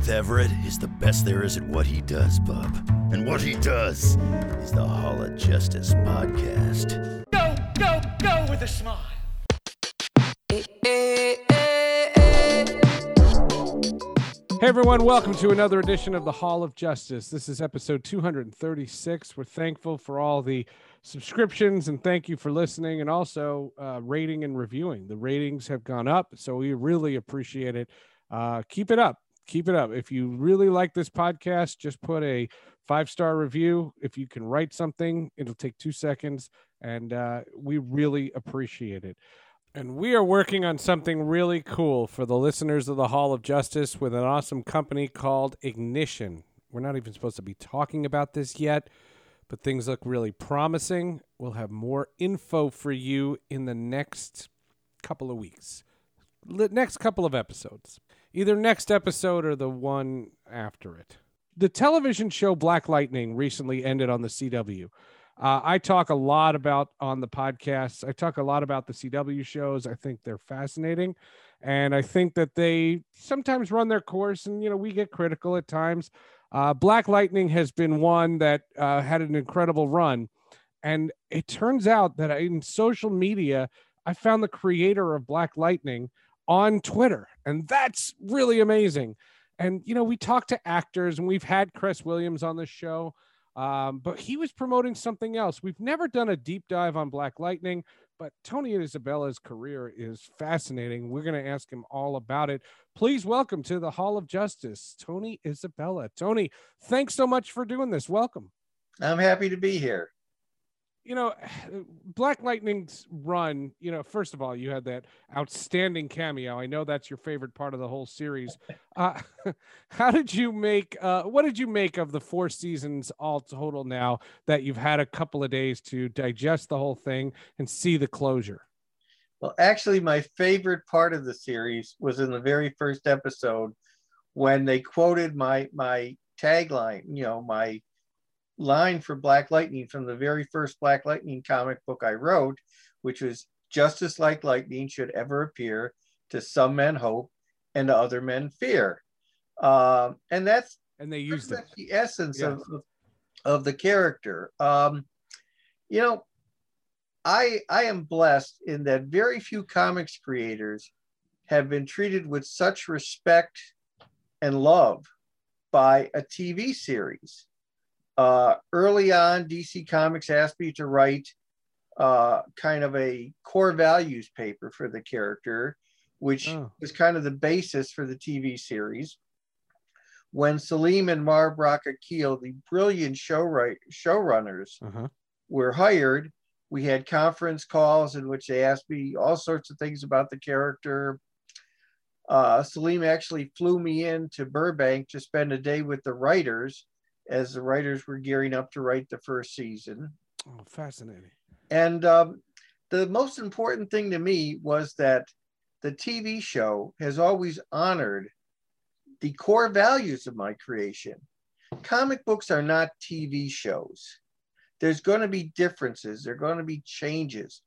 Seth Everett is the best there is at what he does, bub. And what he does is the Hall of Justice podcast. Go, go, go with a smile. Hey everyone, welcome to another edition of the Hall of Justice. This is episode 236. We're thankful for all the subscriptions and thank you for listening and also uh, rating and reviewing. The ratings have gone up, so we really appreciate it. Uh, keep it up. Keep it up. If you really like this podcast, just put a five star review. If you can write something, it'll take two seconds, and uh, we really appreciate it. And we are working on something really cool for the listeners of the Hall of Justice with an awesome company called Ignition. We're not even supposed to be talking about this yet, but things look really promising. We'll have more info for you in the next couple of weeks, next couple of episodes, either next episode or the one after it. The television show Black Lightning recently ended on the CW. Uh, I talk a lot about on the podcasts. I talk a lot about the CW shows. I think they're fascinating, and I think that they sometimes run their course. And you know, we get critical at times. Uh, Black Lightning has been one that uh, had an incredible run, and it turns out that in social media, I found the creator of Black Lightning on Twitter, and that's really amazing. And you know, we talk to actors, and we've had Cress Williams on the show. Um, but he was promoting something else. We've never done a deep dive on Black Lightning, but Tony and Isabella's career is fascinating. We're going to ask him all about it. Please welcome to the Hall of Justice, Tony Isabella. Tony, thanks so much for doing this. Welcome. I'm happy to be here. You know, Black Lightning's run, you know, first of all, you had that outstanding cameo. I know that's your favorite part of the whole series. Uh, how did you make, uh, what did you make of the four seasons all total now that you've had a couple of days to digest the whole thing and see the closure? Well, actually, my favorite part of the series was in the very first episode when they quoted my my tagline, you know, my line for Black Lightning from the very first Black Lightning comic book I wrote, which was justice like lightning should ever appear to some men hope and to other men fear. Um, and that's And they used it. the essence Yes. of, of of the character. Um, you know, I I am blessed in that very few comics creators have been treated with such respect and love by a TV series. Uh, early on, DC Comics asked me to write uh, kind of a core values paper for the character, which Oh. was kind of the basis for the TV series. When Salim and Mara Brock Akil, the brilliant show right, showrunners, Uh-huh. were hired, we had conference calls in which they asked me all sorts of things about the character. Uh, Salim actually flew me in to Burbank to spend a day with the writers as the writers were gearing up to write the first season. Oh, fascinating. And um, the most important thing to me was that the TV show has always honored the core values of my creation. Comic books are not TV shows. There's going to be differences, there are going to be changes.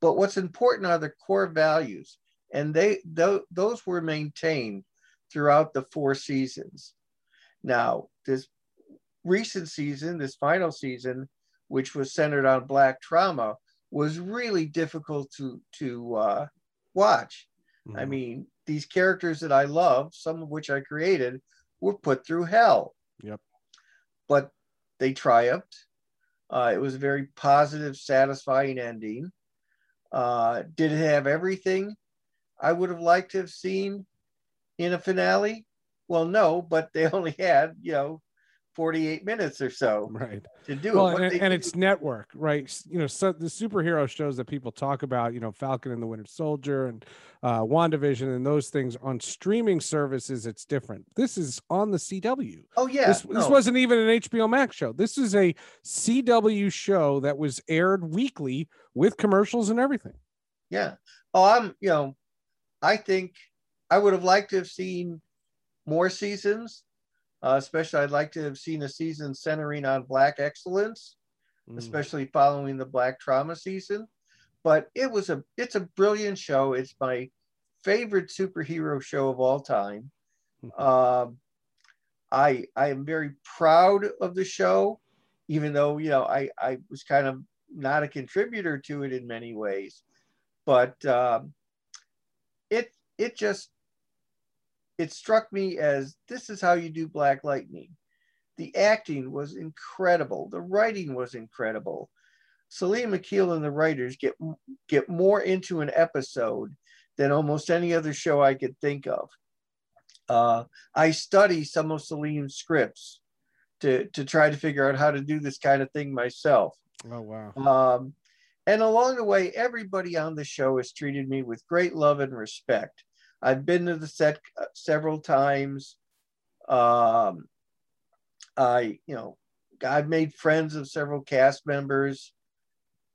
But what's important are the core values, and they tho- those were maintained throughout the four seasons. Now, this recent season, this final season, which was centered on black trauma, was really difficult to to uh, watch. I Mhm. mean, these characters that I love, some of which I created, were put through hell. Yep. But they triumphed. Uh, it was a very positive, satisfying ending. Uh, did it have everything I would have liked to have seen in a finale? Well, no, but they only had, you know, 48 minutes or so Right. to do Well, it. What and, and do- it's network, right? You know, so the superhero shows that people talk about, you know, Falcon and the Winter Soldier and uh, WandaVision and those things on streaming services, it's different. This is on the CW. oh yeah, this, this no. wasn't even an HBO Max show. This is a CW show that was aired weekly with commercials and everything. Yeah. Oh, I'm, you know, I think I would have liked to have seen more seasons. Uh, especially, I'd like to have seen a season centering on Black excellence, Mm. especially following the Black trauma season. But it was a, it's a brilliant show. It's my favorite superhero show of all time. Um, I, I am very proud of the show, even though you know I, I was kind of not a contributor to it in many ways but um, it it just it struck me as this is how you do Black Lightning. The acting was incredible. The writing was incredible. Salim Akil and the writers get get more into an episode than almost any other show I could think of. Uh, I study some of Salim's scripts to to try to figure out how to do this kind of thing myself. Oh wow. Um, and along the way, everybody on the show has treated me with great love and respect. I've been to the set uh, several times. Um, I, you know, I've made friends of several cast members.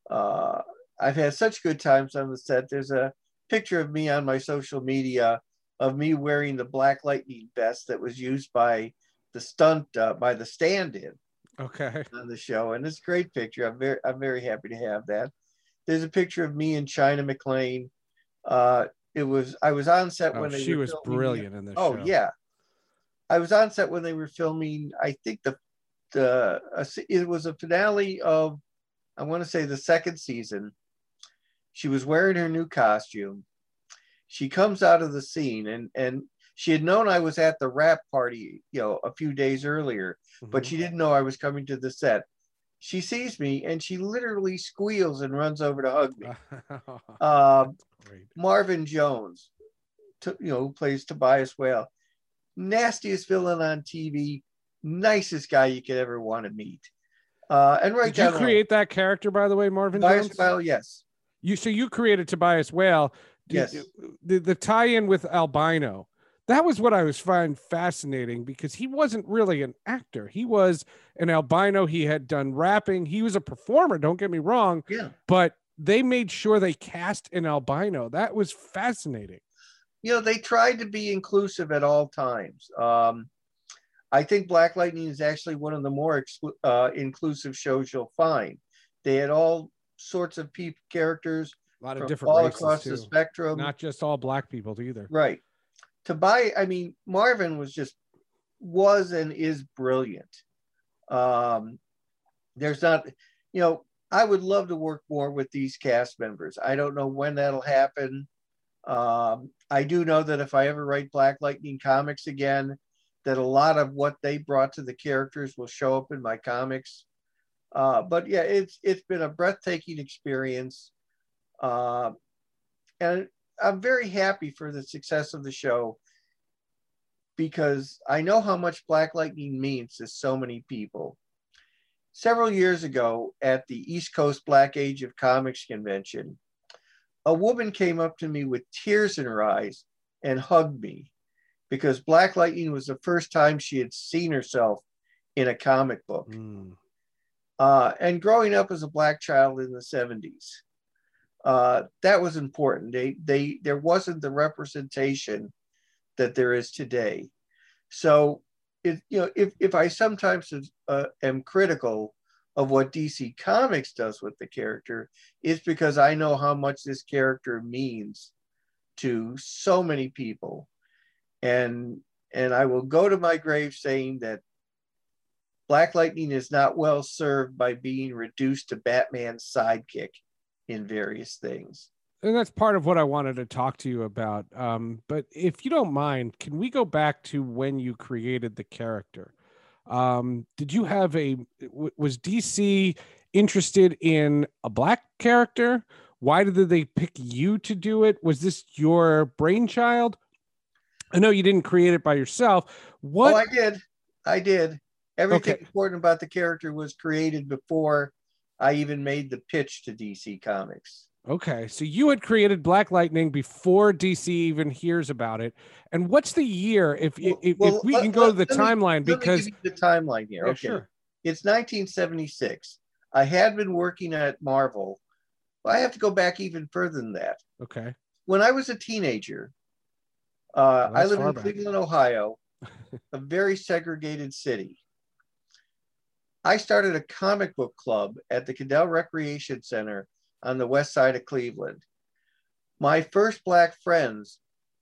Uh, I've had such good times on the set. There's a picture of me on my social media of me wearing the Black Lightning vest that was used by the stunt uh, by the stand-in Okay. on the show, and it's a great picture. I'm very I'm very happy to have that. There's a picture of me and China McClain. Uh, it was I was on set Oh, when they she was filming- brilliant in this Oh show. yeah, I was on set when they were filming. I think the the se- it was a finale of I want to say the second season. She was wearing her new costume. She comes out of the scene and and she had known I was at the wrap party, you know, a few days earlier but Mhm. she didn't know I was coming to the set. She sees me and she literally squeals and runs over to hug me. Great. Marvin Jones, to, you know, who plays Tobias Whale, nastiest villain on TV, nicest guy you could ever want to meet. Uh, and right Did you down the line, create that character, by the way, Marvin Tobias Jones? Whale, yes, You so you created Tobias Whale. Did- Yes. The, the tie-in with albino. That was what I was find fascinating because he wasn't really an actor. He was an albino. He had done rapping. He was a performer. Don't get me wrong, yeah. but they made sure they cast an albino. That was fascinating. You know, they tried to be inclusive at all times. Um, I think Black Lightning is actually one of the more exclu- uh, inclusive shows you'll find. They had all sorts of people, characters A lot of different all across too. the spectrum. Not just all black people either. right. Tobias, I mean, Marvin was just was and is brilliant. Um, there's not, you know, I would love to work more with these cast members. I don't know when that'll happen. Um, I do know that if I ever write Black Lightning comics again, that a lot of what they brought to the characters will show up in my comics. Uh, but yeah, it's it's been a breathtaking experience, uh, and I'm very happy for the success of the show because I know how much Black Lightning means to so many people. Several years ago at the East Coast Black Age of Comics convention, a woman came up to me with tears in her eyes and hugged me because Black Lightning was the first time she had seen herself in a comic book. Mm. Uh, and growing up as a black child in the 70s, uh, that was important. They, they, there wasn't the representation that there is today. So, it, you know, if, if I sometimes uh, am critical of what DC Comics does with the character, it's because I know how much this character means to so many people, and and I will go to my grave saying that Black Lightning is not well served by being reduced to Batman's sidekick in various things. and that's part of what I wanted to talk to you about. Um, but if you don't mind, can we go back to when you created the character? Um, did you have a was DC interested in a black character? Why did they pick you to do it? Was this your brainchild? I know you didn't create it by yourself. What? Oh, I did. I did. Everything Okay. important about the character was created before I even made the pitch to DC Comics. Okay, so you had created Black Lightning before DC even hears about it. And what's the year? If if, if Well, we let- can go to the let- let me- timeline me because the timeline here. Yeah, okay. sure. It's 1976. I had been working at Marvel. Well, I have to go back even further than that. okay, When I was a teenager, uh, I lived in. Cleveland, Ohio, a very segregated city. I started a comic book club at the Cudell Recreation Center on the west side of Cleveland. My first black friends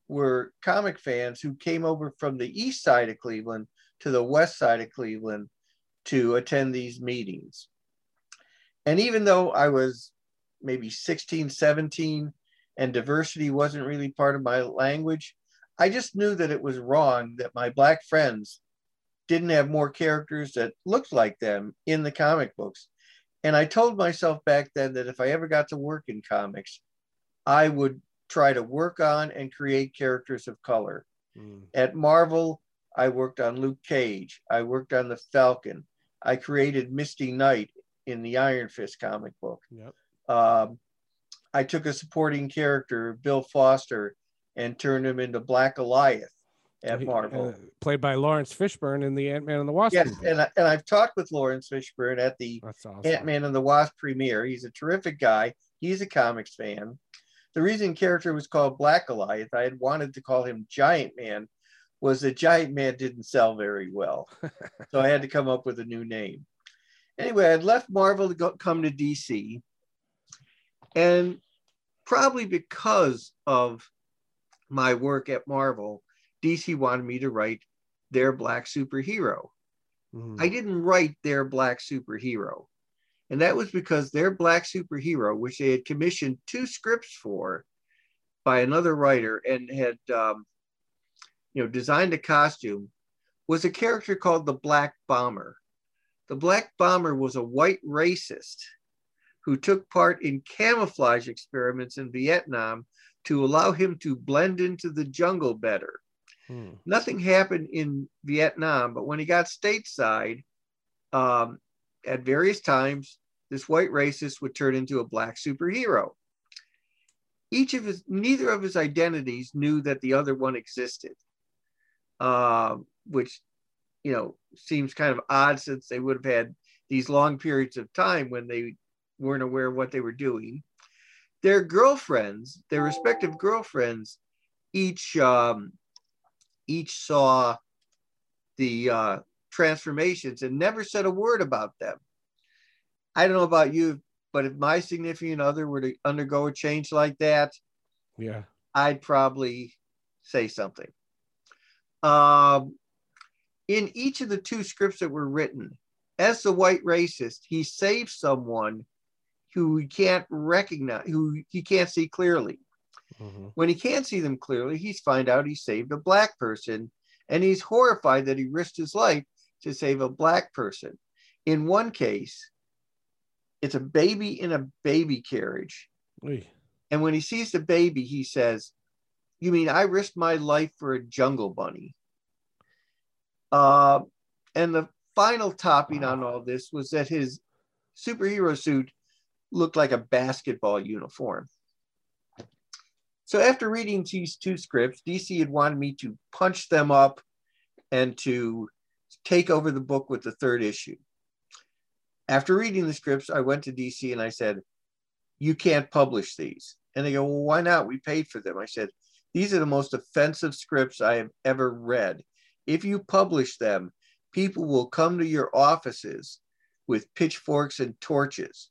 were comic fans who came over from the east side of Cleveland to the west side of Cleveland to attend these meetings. And even though I was maybe 16, 17, and diversity wasn't really part of my language, I just knew that it was wrong that my black friends didn't have more characters that looked like them in the comic books. And I told myself back then that if I ever got to work in comics, I would try to work on and create characters of color. Mm, At Marvel, I worked on Luke Cage. I worked on the Falcon. I created Misty Knight in the Iron Fist comic book. yep. Um, I took a supporting character, Bill Foster, and turned him into Black Goliath at Marvel. uh, played by Laurence Fishburne in the Ant Man and the Wasp. yes, movie. and, I, and I've talked with Laurence Fishburne at the awesome. Ant Man and the Wasp premiere. He's a terrific guy. He's a comics fan. The reason character was called Black Goliath, I had wanted to call him Giant Man, was that Giant Man didn't sell very well. so I had to come up with a new name. Anyway, I'd left Marvel to go, come to DC. And probably because of my work at Marvel, DC wanted me to write their black superhero. Mhm. I didn't write their black superhero. And that was because their black superhero, which they had commissioned two scripts for by another writer and had, um, you know, designed a costume, was a character called the Black Bomber. The Black Bomber was a white racist who took part in camouflage experiments in Vietnam to allow him to blend into the jungle better Hmm. nothing happened in Vietnam, but when he got stateside, um, at various times, this white racist would turn into a black superhero. Each of his, neither of his identities knew that the other one existed, um, which, you know, seems kind of odd since they would have had these long periods of time when they weren't aware of what they were doing. Their girlfriends, their respective girlfriends, each um, each saw the uh, transformations and never said a word about them. I don't know about you, but if my significant other were to undergo a change like that, Yeah. I'd probably say something. Um, in each of the two scripts that were written, as the white racist, he saves someone who he can't recognize, who he can't see clearly. Mhm. When he can't see them clearly, he's find out he saved a black person, and he's horrified that he risked his life to save a black person. In one case, it's a baby in a baby carriage, Oy. and when he sees the baby, he says, "You mean I risked my life for a jungle bunny?" Uh, and the final topping on all this was that his superhero suit looked like a basketball uniform. So after reading these two scripts, DC had wanted me to punch them up and to take over the book with the third issue. After reading the scripts, I went to DC and I said, You can't publish these. And they go, Well, why not? We paid for them. I said, These are the most offensive scripts I have ever read. If you publish them, people will come to your offices with pitchforks and torches.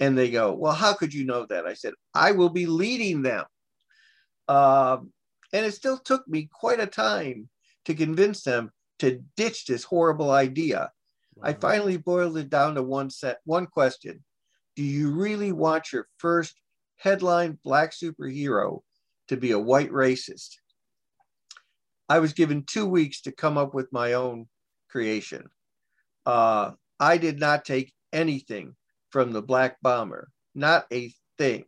And they go, Well, how could you know that? I said, I will be leading them. Um, and it still took me quite a time to convince them to ditch this horrible idea. I finally boiled it down to one set, one question. Do you really want your first headline black superhero to be a white racist? I was given two weeks to come up with my own creation. Uh, I did not take anything from the Black Bomber, not a thing.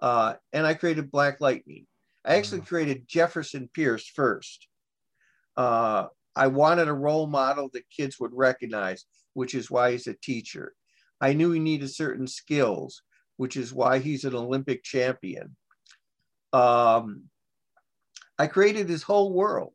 Uh, and I created Black Lightning. I actually created Jefferson Pierce first. Uh, I wanted a role model that kids would recognize, which is why he's a teacher. I knew he needed certain skills, which is why he's an Olympic champion. Um, I created his whole world.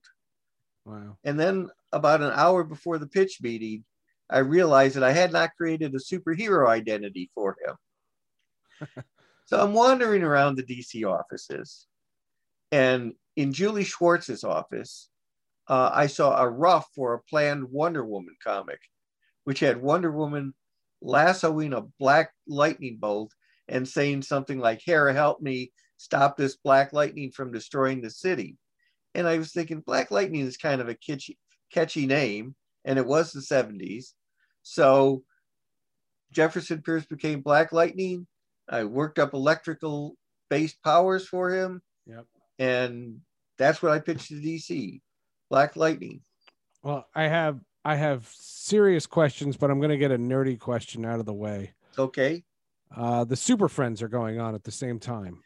Wow. And then about an hour before the pitch meeting, I realized that I had not created a superhero identity for him. so I'm wandering around the DC offices. And in Julie Schwartz's office, uh, I saw a rough for a planned Wonder Woman comic, which had Wonder Woman lassoing a black lightning bolt and saying something like, Hera, help me stop this black lightning from destroying the city. And I was thinking, Black Lightning is kind of a catchy, catchy name, and it was the 70s. So Jefferson Pierce became Black Lightning. I worked up electrical based powers for him. Yep. And that's what I pitched to DC Black Lightning. Well, I have I have serious questions, but I'm going to get a nerdy question out of the way. Okay. Uh, the Super Friends are going on at the same time.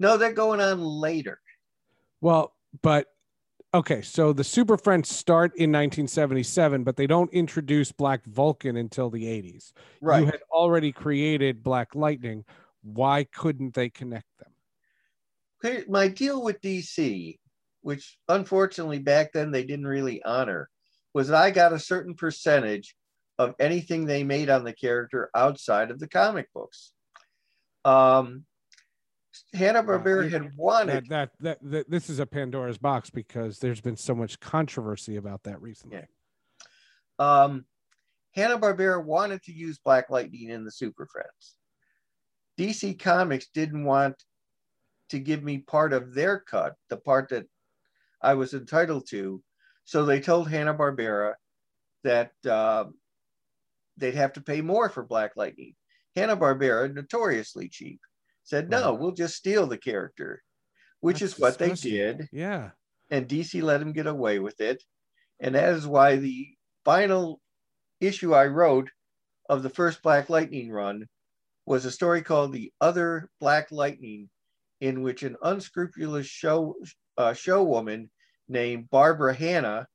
No, they're going on later. Well, but okay, so the Super Friends start in 1977, but they don't introduce Black Vulcan until the 80s. Right. You had already created Black Lightning. Why couldn't they connect them? My deal with DC, which unfortunately back then they didn't really honor, was that I got a certain percentage of anything they made on the character outside of the comic books. Um, Hanna Barbera had wanted That, that that that this is a Pandora's box because there's been so much controversy about that recently. Yeah. um, Hanna Barbera wanted to use Black Lightning in the Super Friends. DC Comics didn't want to give me part of their cut, the part that I was entitled to. So they told Hanna Barbera that um they'd have to pay more for Black Lightning. Hanna Barbera, notoriously cheap, said, "No, Right. we'll just steal the character," which That's is what disgusting. they did Yeah. and DC let him get away with it. And that is why the final issue I wrote of the first Black Lightning run was a story called The Other Black Lightning, in which an unscrupulous show uh, showwoman named Barbara Hanna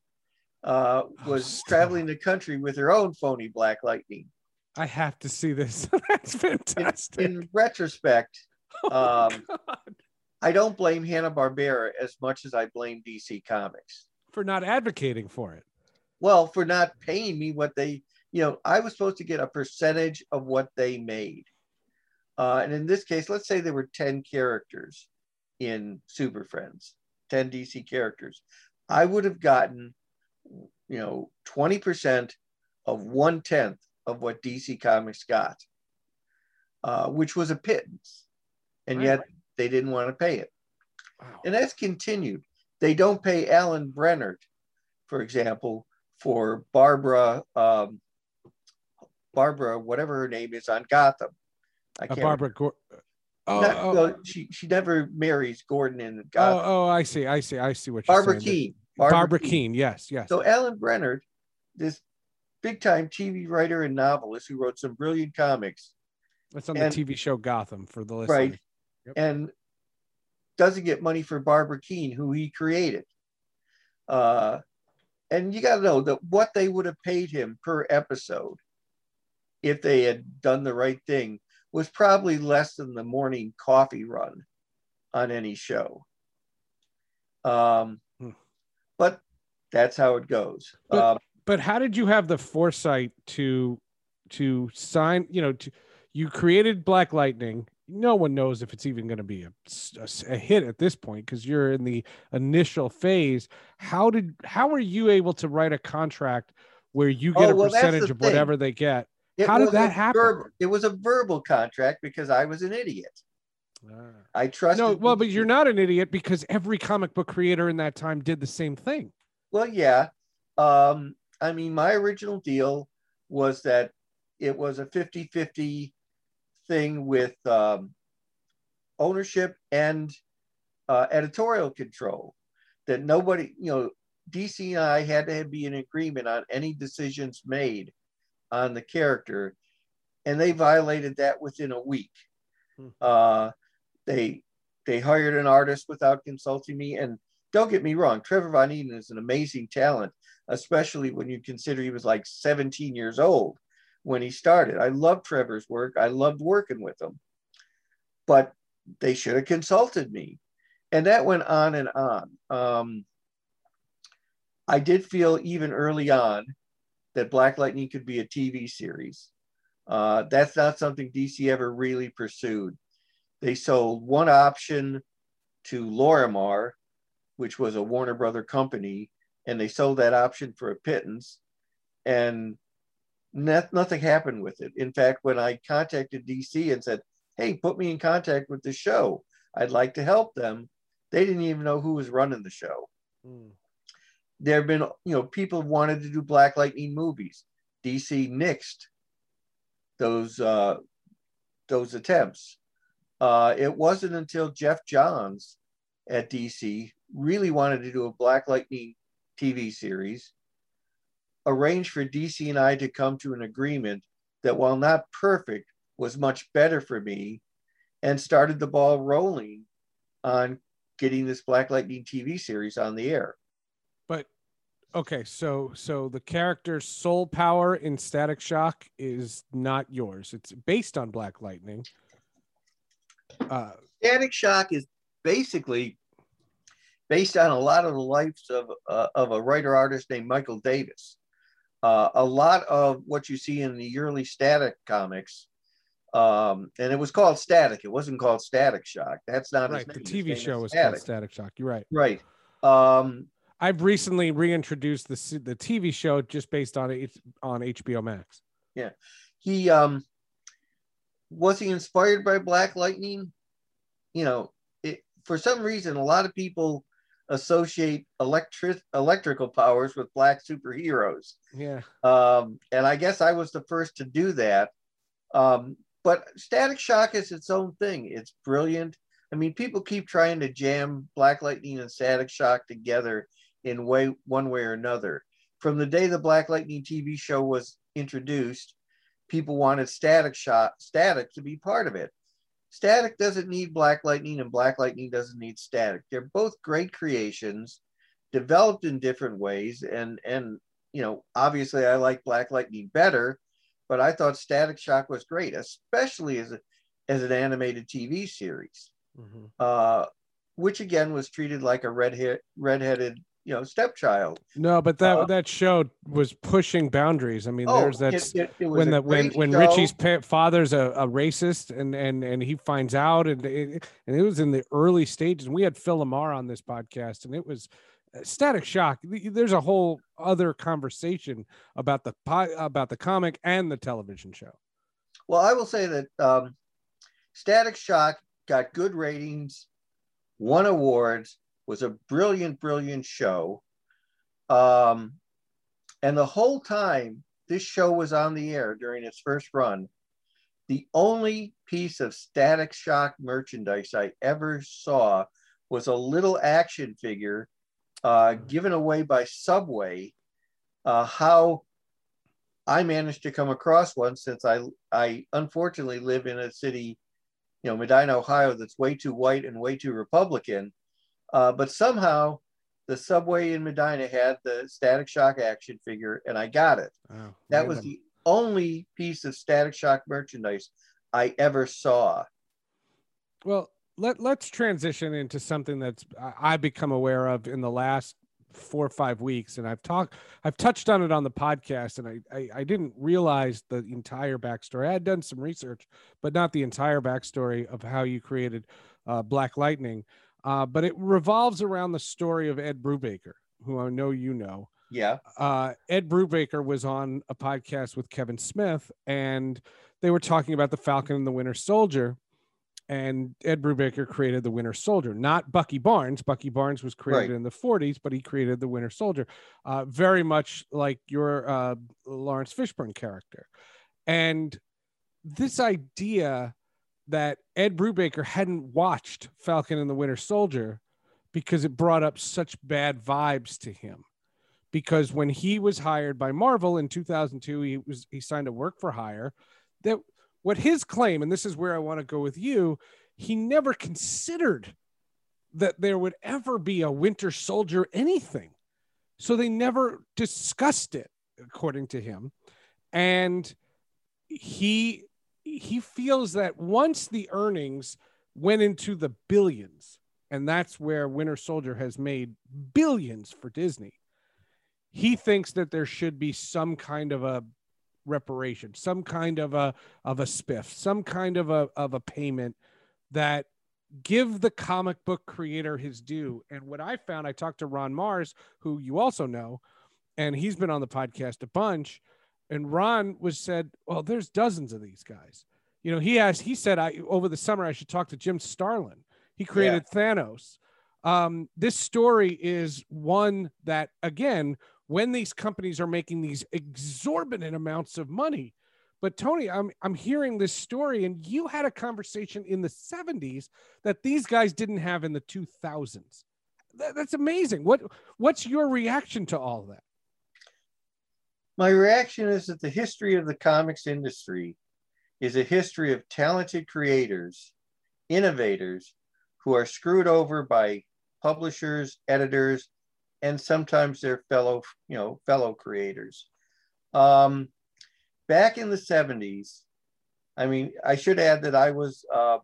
uh, Oh, was stop. traveling the country with her own phony Black Lightning. I have to see this. That's fantastic. In retrospect, Oh, um, I don't blame Hanna Barbera as much as I blame DC Comics. for not advocating for it. well for not paying me what they you know i was supposed to get a percentage of what they made uh, and in this case let's say there were 10 characters in super friends 10 dc characters i would have gotten you know 20% of one tenth of what dc comics got uh, which was a pittance and yet they didn't want to pay it Wow. and that's continued. They don't pay Alan Brennert, for example, for Barbara, um, Barbara, whatever her name is on Gotham. I Uh, can't. Barbara. Gor- oh, not- oh, well, she she never marries Gordon in oh, Gotham. oh, I see. I see. I see what you're Barbara saying. Kean. Barbara, Kean. Yes. Yes. So Alan Brennert, this big time TV writer and novelist who wrote some brilliant comics, That's on and- the TV show Gotham for the listeners. right? Yep. And doesn't get money for Barbara Kean, who he created. Uh, and you got to know that what they would have paid him per episode if they had done the right thing was probably less than the morning coffee run on any show. Um, Hmm. But that's how it goes. But- Um, But how did you have the foresight to to sign? You know, to you created Black Lightning. No one knows if it's even going to be a hit at this point because you're in the initial phase. How did how were you able to write a contract where you get Oh, a well, the percentage of thing. whatever they get? It How did that happen? verbal- it was a verbal contract because I was an idiot. I trusted. No, well, but you're not an idiot because every comic book creator in that time did the same thing. Well, yeah. Um, I mean, my original deal was that it was a 50 50 thing with um, ownership and uh, editorial control. That nobody, you know, DC and I had to be in agreement on any decisions made on the character, and they violated that within a week. Hmm. Uh, they they hired an artist without consulting me. And don't get me wrong, Trevor Von Eeden is an amazing talent, especially when you consider he was like 17 years old when he started. I loved Trevor's work. I loved working with him. But they should have consulted me. And that went on and on. Um, I did feel even early on that Black Lightning could be a TV series. Uh, that's not something DC ever really pursued. They sold one option to Lorimar, which was a Warner Brother company, and they sold that option for a pittance, and not, nothing happened with it. In fact, when I contacted DC and said, "Hey, put me in contact with the show. I'd like to help them," they didn't even know who was running the show. Mm there have been, you know, people wanted to do Black Lightning movies. DC nixed those uh, those attempts. Uh, it wasn't until Geoff Johns at DC really wanted to do a Black Lightning TV series, arranged for DC and I to come to an agreement that while not perfect, was much better for me, and started the ball rolling on getting this Black Lightning TV series on the air. Okay, so so the character's soul power in Static Shock is not yours. It's based on Black Lightning. Uh, Static Shock is basically based on a lot of the lives of uh, of a writer artist named Michael Davis. Uh, a lot of what you see in the yearly Static comics, um, and it was called Static. It wasn't called Static Shock. That's not right. The TV show was Static. called Static Shock. You're right. Right. Um, I've recently reintroduced the the TV show just based on it on HBO Max. Yeah, he um was he inspired by Black Lightning? You know, it, for some reason, a lot of people associate electric electrical powers with black superheroes. Yeah. Um, and I guess I was the first to do that. Um, but Static Shock is its own thing. It's brilliant. I mean, people keep trying to jam Black Lightning and Static Shock together, in way one way or another. From the day the Black Lightning TV show was introduced, people wanted Static Shot Static to be part of it. Static doesn't need Black Lightning, and Black Lightning doesn't need Static. They're both great creations, developed in different ways, and and you know obviously I like Black Lightning better, but I thought Static Shock was great, especially as a as an animated TV series, mm-hmm. uh, which again was treated like a redhead redheaded you know stepchild. No, but that uh, that show was pushing boundaries. I mean, oh, there's that it, it, it when the when when. Richie's pa- father's a, a, racist and and and he finds out and it, and it was in the early stages. We had Phil LaMarr on this podcast, and it was static shock. There's a whole other conversation about the about the comic and the television show. Well, I will say that um, Static Shock got good ratings, won awards, was a brilliant, brilliant show. Um, and the whole time this show was on the air during its first run, the only piece of Static Shock merchandise I ever saw was a little action figure uh, given away by Subway. Uh, how I managed to come across one since I I unfortunately live in a city, you know, Medina, Ohio, that's way too white and way too Republican. Uh, but somehow the subway in Medina had the Static Shock action figure, and I got it. Oh, that was the only piece of Static Shock merchandise I ever saw. Well, let let's transition into something that's I've become aware of in the last four or five weeks, and I've talked, I've touched on it on the podcast, and I, I, I didn't realize the entire backstory. I had done some research, but not the entire backstory of how you created uh, Black Lightning. Uh, but it revolves around the story of Ed Brubaker, who I know you know. Yeah. Uh, Ed Brubaker was on a podcast with Kevin Smith, and they were talking about the Falcon and the Winter Soldier. And Ed Brubaker created the Winter Soldier, not Bucky Barnes. Bucky Barnes was created right. in the 40s, but he created the Winter Soldier, uh, very much like your uh, Laurence Fishburne character. And this idea that Ed Brubaker hadn't watched Falcon and the Winter Soldier because it brought up such bad vibes to him. Because when he was hired by Marvel in 2002, he was he signed a work for hire. That what his claim, and this is where I want to go with you. he never considered that there would ever be a Winter Soldier anything. So they never discussed it, according to him. And he he feels that once the earnings went into the billions, and that's where Winter Soldier has made billions for Disney. He thinks that there should be some kind of a reparation, some kind of a of a spiff, some kind of a of a payment that give the comic book creator his due. And what I found, I talked to Ron Marz, who you also know, and he's been on the podcast a bunch. And Ron was said, well, there's dozens of these guys. You know, he asked, he said, I over the summer I should talk to Jim Starlin. He created yeah. Thanos. Um, this story is one that, again, when these companies are making these exorbitant amounts of money, but Tony, I'm I'm hearing this story, and you had a conversation in the 70s that these guys didn't have in the 2000s. That, that's amazing. What what's your reaction to all that? My reaction is that the history of the comics industry is a history of talented creators, innovators who are screwed over by publishers, editors, and sometimes their fellow, you know, fellow creators. Um, back in the 70s, I mean, I should add that I was uh,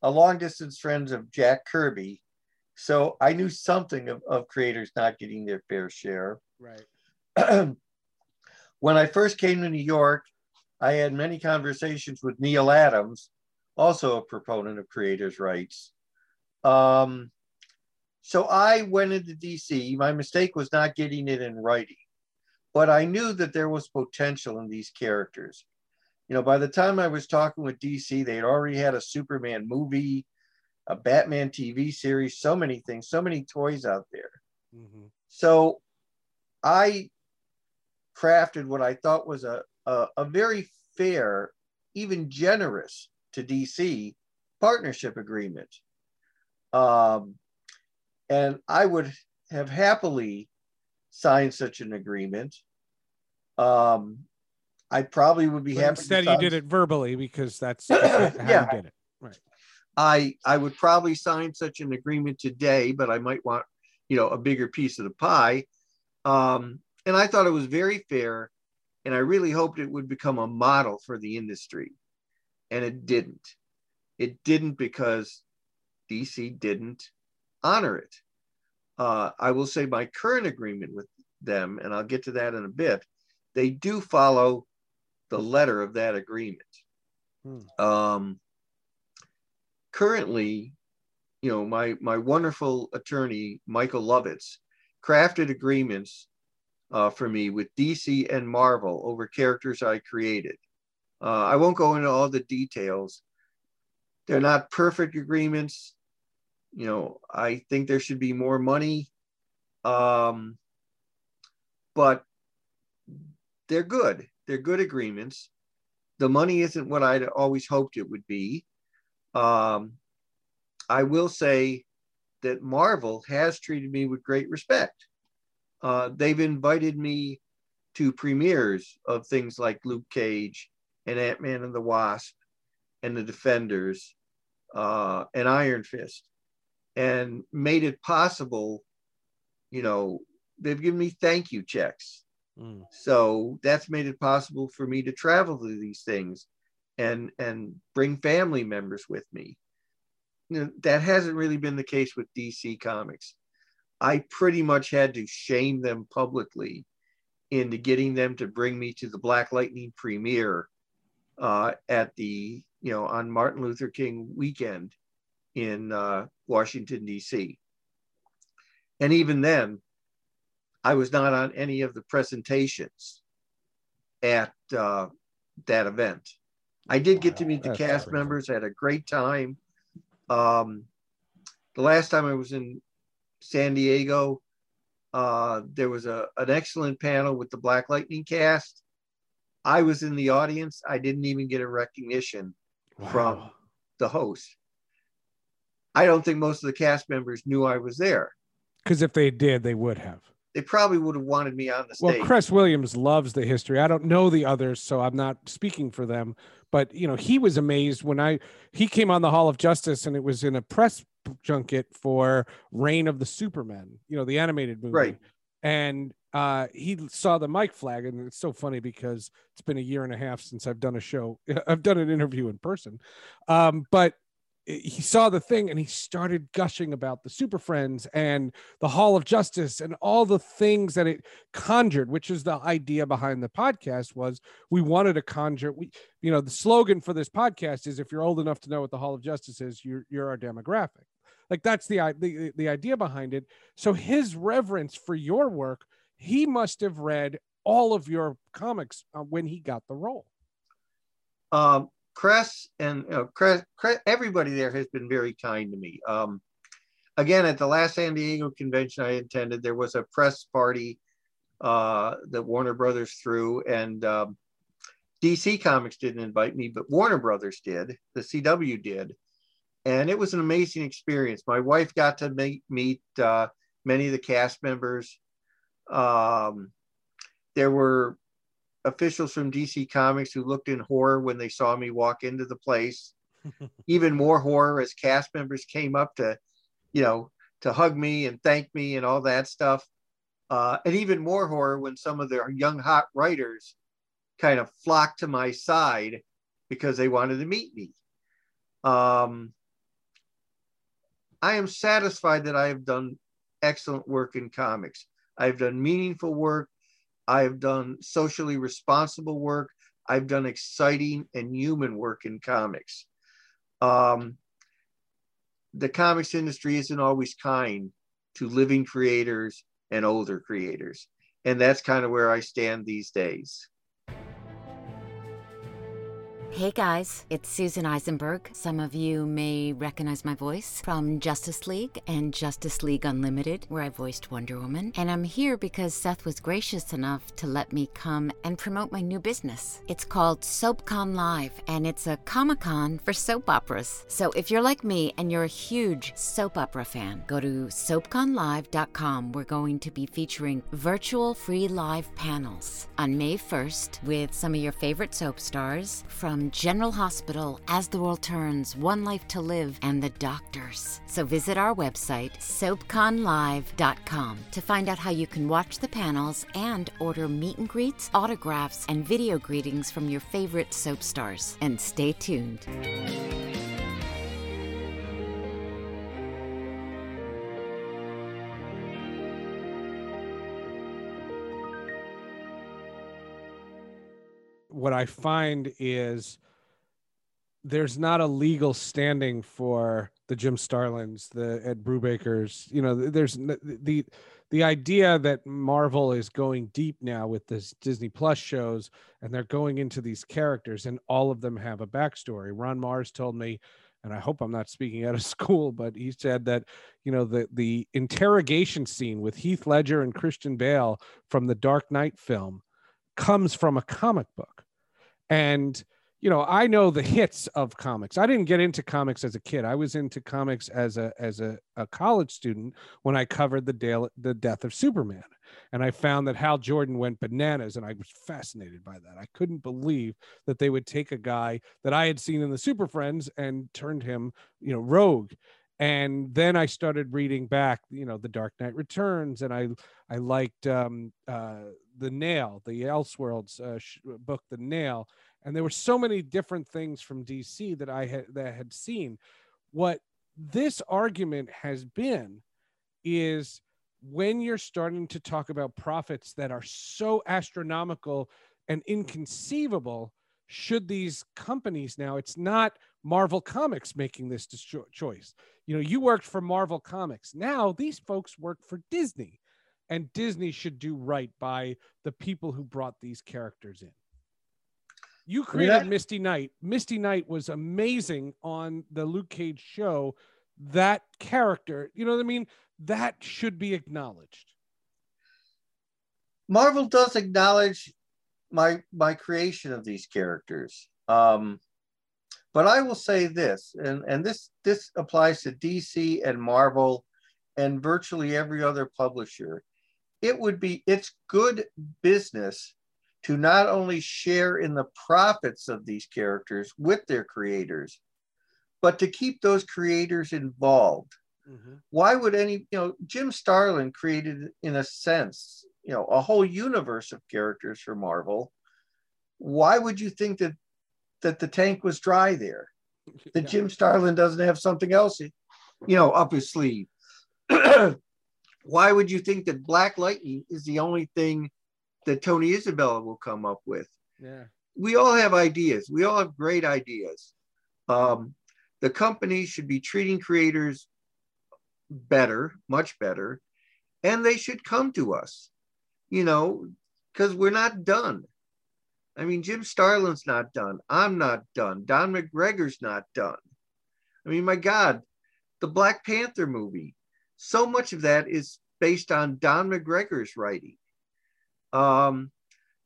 a long distance friend of Jack Kirby. So I knew something of, of creators not getting their fair share. Right. when I first came to New York, I had many conversations with Neal Adams, also a proponent of creators' rights. Um, so I went into DC. My mistake was not getting it in writing, but I knew that there was potential in these characters. You know, by the time I was talking with DC, they had already had a Superman movie, a Batman TV series, so many things, so many toys out there. Mm-hmm. So I crafted what I thought was a, a, a very fair, even generous to DC partnership agreement. Um, and I would have happily signed such an agreement. Um, I probably would be but happy. Instead, you did it verbally because that's how yeah. you did it. Right. I I would probably sign such an agreement today, but I might want you know a bigger piece of the pie. Um, and I thought it was very fair, and I really hoped it would become a model for the industry, and it didn't. It didn't because DC didn't honor it. Uh, I will say my current agreement with them, and I'll get to that in a bit, they do follow the letter of that agreement. Hmm. Um, currently, you know, my my wonderful attorney Michael Lovitz crafted agreements uh, for me with DC and Marvel over characters I created. Uh, I won't go into all the details. They're not perfect agreements you know, I think there should be more money. Um, but they're good. They're good agreements. The money isn't what I'd always hoped it would be. Um, I will say that Marvel has treated me with great respect. Uh, they've invited me to premieres of things like Luke Cage and Ant Man and the Wasp and the Defenders uh, and Iron Fist and made it possible you know they've given me thank you checks. Mm. so that's made it possible for me to travel to these things and and bring family members with me. You know, that hasn't really been the case with dc comics i pretty much had to shame them publicly into getting them to bring me to the black lightning premiere uh, at the you know on martin luther king weekend in uh, Washington, D.C. And even then, I was not on any of the presentations at uh, that event. I did get to meet the cast members, had a great time. Um, the last time I was in San Diego, uh, there was a, an excellent panel with the Black Lightning cast. I was in the audience. I didn't even get a recognition wow. from the host. I don't think most of the cast members knew I was there. Because if they did, they would have. they probably would have wanted me on the Well, stage. Cress Williams loves the history. I don't know the others, so I'm not speaking for them. But you know, he was amazed when I he came on the Hall of Justice, and it was in a press junket for Reign of the Supermen. You know, the animated movie. Right. And uh, he saw the mic flag, and it's so funny because it's been a year and a half since I've done a show. I've done an interview in person, um, but he saw the thing and he started gushing about the super friends and the hall of justice and all the things that it conjured which is the idea behind the podcast was we wanted to conjure we you know the slogan for this podcast is if you're old enough to know what the hall of justice is you're you're our demographic. Like that's the the, the idea behind it. So his reverence for your work he must have read all of your comics uh, when he got the role. Um, Cress and uh, Cress, Cress, everybody there has been very kind to me. Um, again, at the last San Diego convention I attended, there was a press party uh, that Warner Brothers threw, and um, DC Comics didn't invite me, but Warner Brothers did. The CW did, and it was an amazing experience. My wife got to meet meet uh, many of the cast members. Um, there were officials from DC Comics who looked in horror when they saw me walk into the place. Even more horror as cast members came up to, you know, to hug me and thank me and all that stuff. Uh, and even more horror when some of their young hot writers kind of flocked to my side because they wanted to meet me. Um, I am satisfied that I have done excellent work in comics. I've done meaningful work. I've done socially responsible work. I've done exciting and human work in comics. Um, the comics industry isn't always kind to living creators and older creators. And that's kind of where I stand these days. Hey guys, it's Susan Eisenberg. Some of you may recognize my voice from Justice League and Justice League Unlimited, where I voiced Wonder Woman. And I'm here because Seth was gracious enough to let me come and promote my new business. It's called SoapCon Live, and it's a Comic Con for soap operas. So if you're like me and you're a huge soap opera fan, go to soapconlive.com. We're going to be featuring virtual free live panels on May 1st with some of your favorite soap stars from General Hospital, As the World Turns, One Life to Live, and The Doctors. So visit our website, soapconlive.com, to find out how you can watch the panels and order meet and greets, autographs, and video greetings from your favorite soap stars. And stay tuned. What I find is there's not a legal standing for the Jim Starlins, the Ed Brubakers. You know, there's the the idea that Marvel is going deep now with this Disney Plus shows, and they're going into these characters, and all of them have a backstory. Ron Marz told me, and I hope I'm not speaking out of school, but he said that you know the the interrogation scene with Heath Ledger and Christian Bale from the Dark Knight film comes from a comic book. And, you know, I know the hits of comics. I didn't get into comics as a kid. I was into comics as a as a, a college student when I covered the Dale, the death of Superman. And I found that Hal Jordan went bananas and I was fascinated by that. I couldn't believe that they would take a guy that I had seen in the Super Friends and turned him, you know, rogue and then I started reading back, you know, The Dark Knight Returns, and I I liked um, uh, the Nail, the Elseworlds uh, sh- book, The Nail, and there were so many different things from DC that I had that I had seen. What this argument has been is when you're starting to talk about profits that are so astronomical and inconceivable should these companies now it's not marvel comics making this choice. You know you worked for marvel comics. Now these folks work for disney and disney should do right by the people who brought these characters in. You created that- misty knight. Misty knight was amazing on the luke cage show. That character you know what i mean? That should be acknowledged. Marvel does acknowledge my my creation of these characters. Um, but I will say this, and, and this this applies to DC and Marvel and virtually every other publisher. It would be it's good business to not only share in the profits of these characters with their creators, but to keep those creators involved. Mm-hmm. Why would any, you know, Jim Starlin created, in a sense, you know, a whole universe of characters for Marvel. Why would you think that that the tank was dry there? That yeah. Jim Starlin doesn't have something else, you know, up his sleeve. Why would you think that Black Lightning is the only thing that Tony Isabella will come up with? Yeah. We all have ideas. We all have great ideas. Um, the company should be treating creators better, much better, and they should come to us, you know, because we're not done. I mean, Jim Starlin's not done. I'm not done. Don McGregor's not done. I mean, my God, the Black Panther movie, so much of that is based on Don McGregor's writing. Um,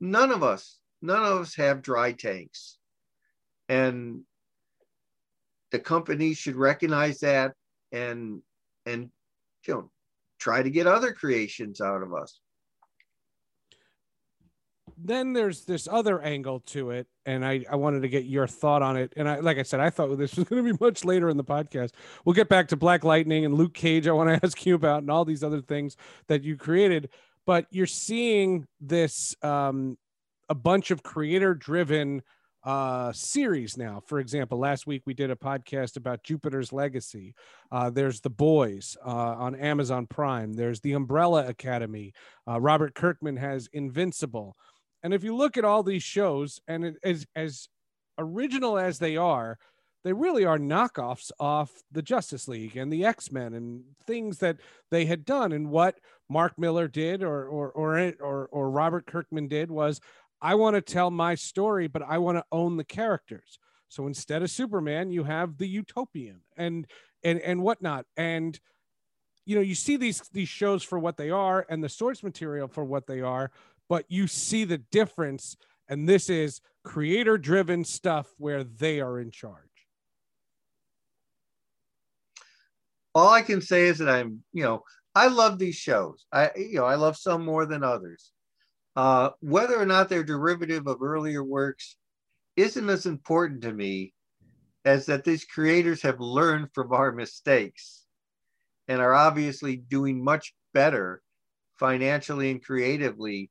none of us, none of us have dry tanks. And the company should recognize that and and you know try to get other creations out of us then there's this other angle to it and I, I wanted to get your thought on it and i like i said i thought this was going to be much later in the podcast we'll get back to black lightning and luke cage i want to ask you about and all these other things that you created but you're seeing this um, a bunch of creator driven uh, series now. For example, last week we did a podcast about Jupiter's Legacy. Uh, there's The Boys uh, on Amazon Prime. There's The Umbrella Academy. Uh, Robert Kirkman has Invincible. And if you look at all these shows, and it, as as original as they are, they really are knockoffs off the Justice League and the X Men and things that they had done. And what Mark Millar did, or or or or, or Robert Kirkman did, was I want to tell my story, but I want to own the characters. So instead of Superman, you have the Utopian and and and whatnot. And you know, you see these these shows for what they are and the source material for what they are, but you see the difference. And this is creator driven stuff where they are in charge. All I can say is that I'm, you know, I love these shows. I, you know, I love some more than others. Uh, whether or not they're derivative of earlier works isn't as important to me as that these creators have learned from our mistakes and are obviously doing much better financially and creatively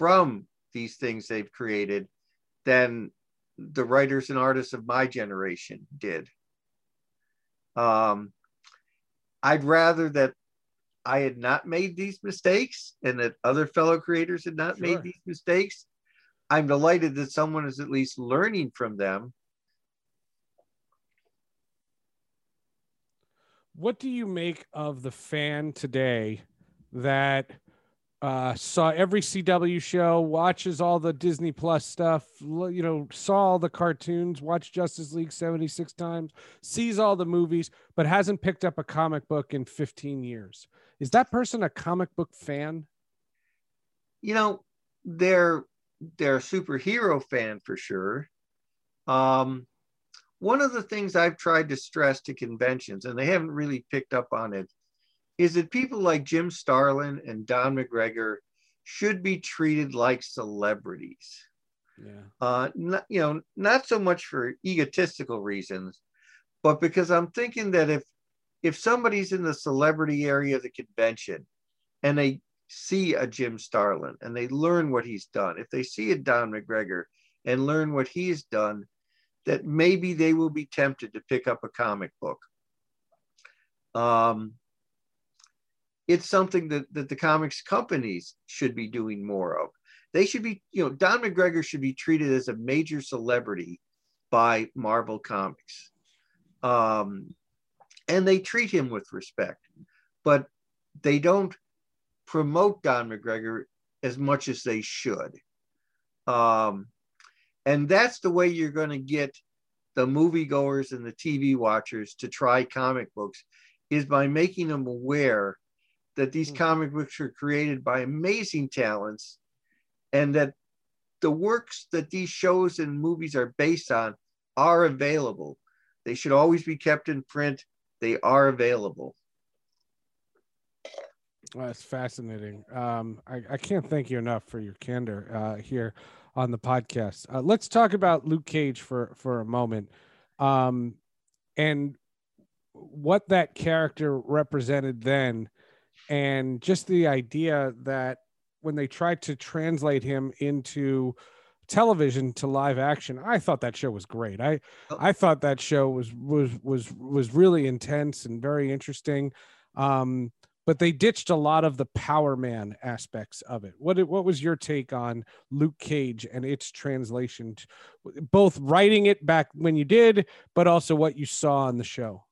from these things they've created than the writers and artists of my generation did. Um, I'd rather that I had not made these mistakes and that other fellow creators had not sure. made these mistakes. I'm delighted that someone is at least learning from them. What do you make of the fan today that uh, saw every CW show, watches all the Disney Plus stuff, you know, saw all the cartoons, watched Justice League 76 times, sees all the movies, but hasn't picked up a comic book in 15 years? Is that person a comic book fan? You know, they're they're a superhero fan for sure. Um, one of the things I've tried to stress to conventions, and they haven't really picked up on it, is that people like Jim Starlin and Don McGregor should be treated like celebrities. Yeah. Uh, not, you know, not so much for egotistical reasons, but because I'm thinking that if if somebody's in the celebrity area of the convention and they see a Jim Starlin and they learn what he's done, if they see a Don McGregor and learn what he's done, that maybe they will be tempted to pick up a comic book. Um, it's something that, that the comics companies should be doing more of. They should be, you know, Don McGregor should be treated as a major celebrity by Marvel Comics. Um, and they treat him with respect, but they don't promote Don McGregor as much as they should. Um, and that's the way you're going to get the moviegoers and the TV watchers to try comic books is by making them aware that these hmm. comic books are created by amazing talents and that the works that these shows and movies are based on are available. They should always be kept in print they are available. Well, that's fascinating. Um, I, I can't thank you enough for your candor uh, here on the podcast. Uh, let's talk about Luke Cage for for a moment, um, and what that character represented then, and just the idea that when they tried to translate him into television to live action i thought that show was great. I i thought that show was was was was really intense and very interesting. Um but they ditched a lot of the power man aspects of it. What what was your take on luke cage and its translation to, both writing it back when you did but also what you saw on the show?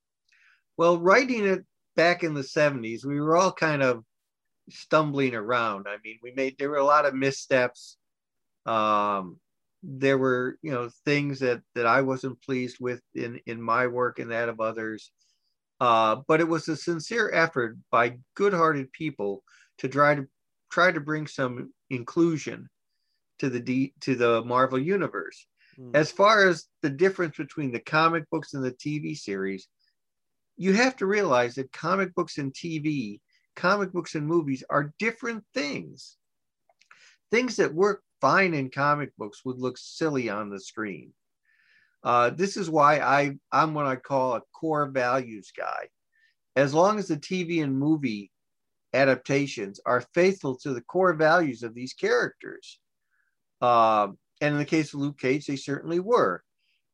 Well, writing it back in the 70s, we were all kind of stumbling around. I mean, we made there were a lot of missteps. Um, there were, you know, things that that I wasn't pleased with in in my work and that of others. Uh, but it was a sincere effort by good-hearted people to try to try to bring some inclusion to the D, to the Marvel universe. Mm. As far as the difference between the comic books and the TV series, you have to realize that comic books and TV, comic books and movies are different things. Things that work fine in comic books would look silly on the screen. Uh, this is why I, I'm what I call a core values guy. As long as the TV and movie adaptations are faithful to the core values of these characters, um, and in the case of Luke Cage, they certainly were.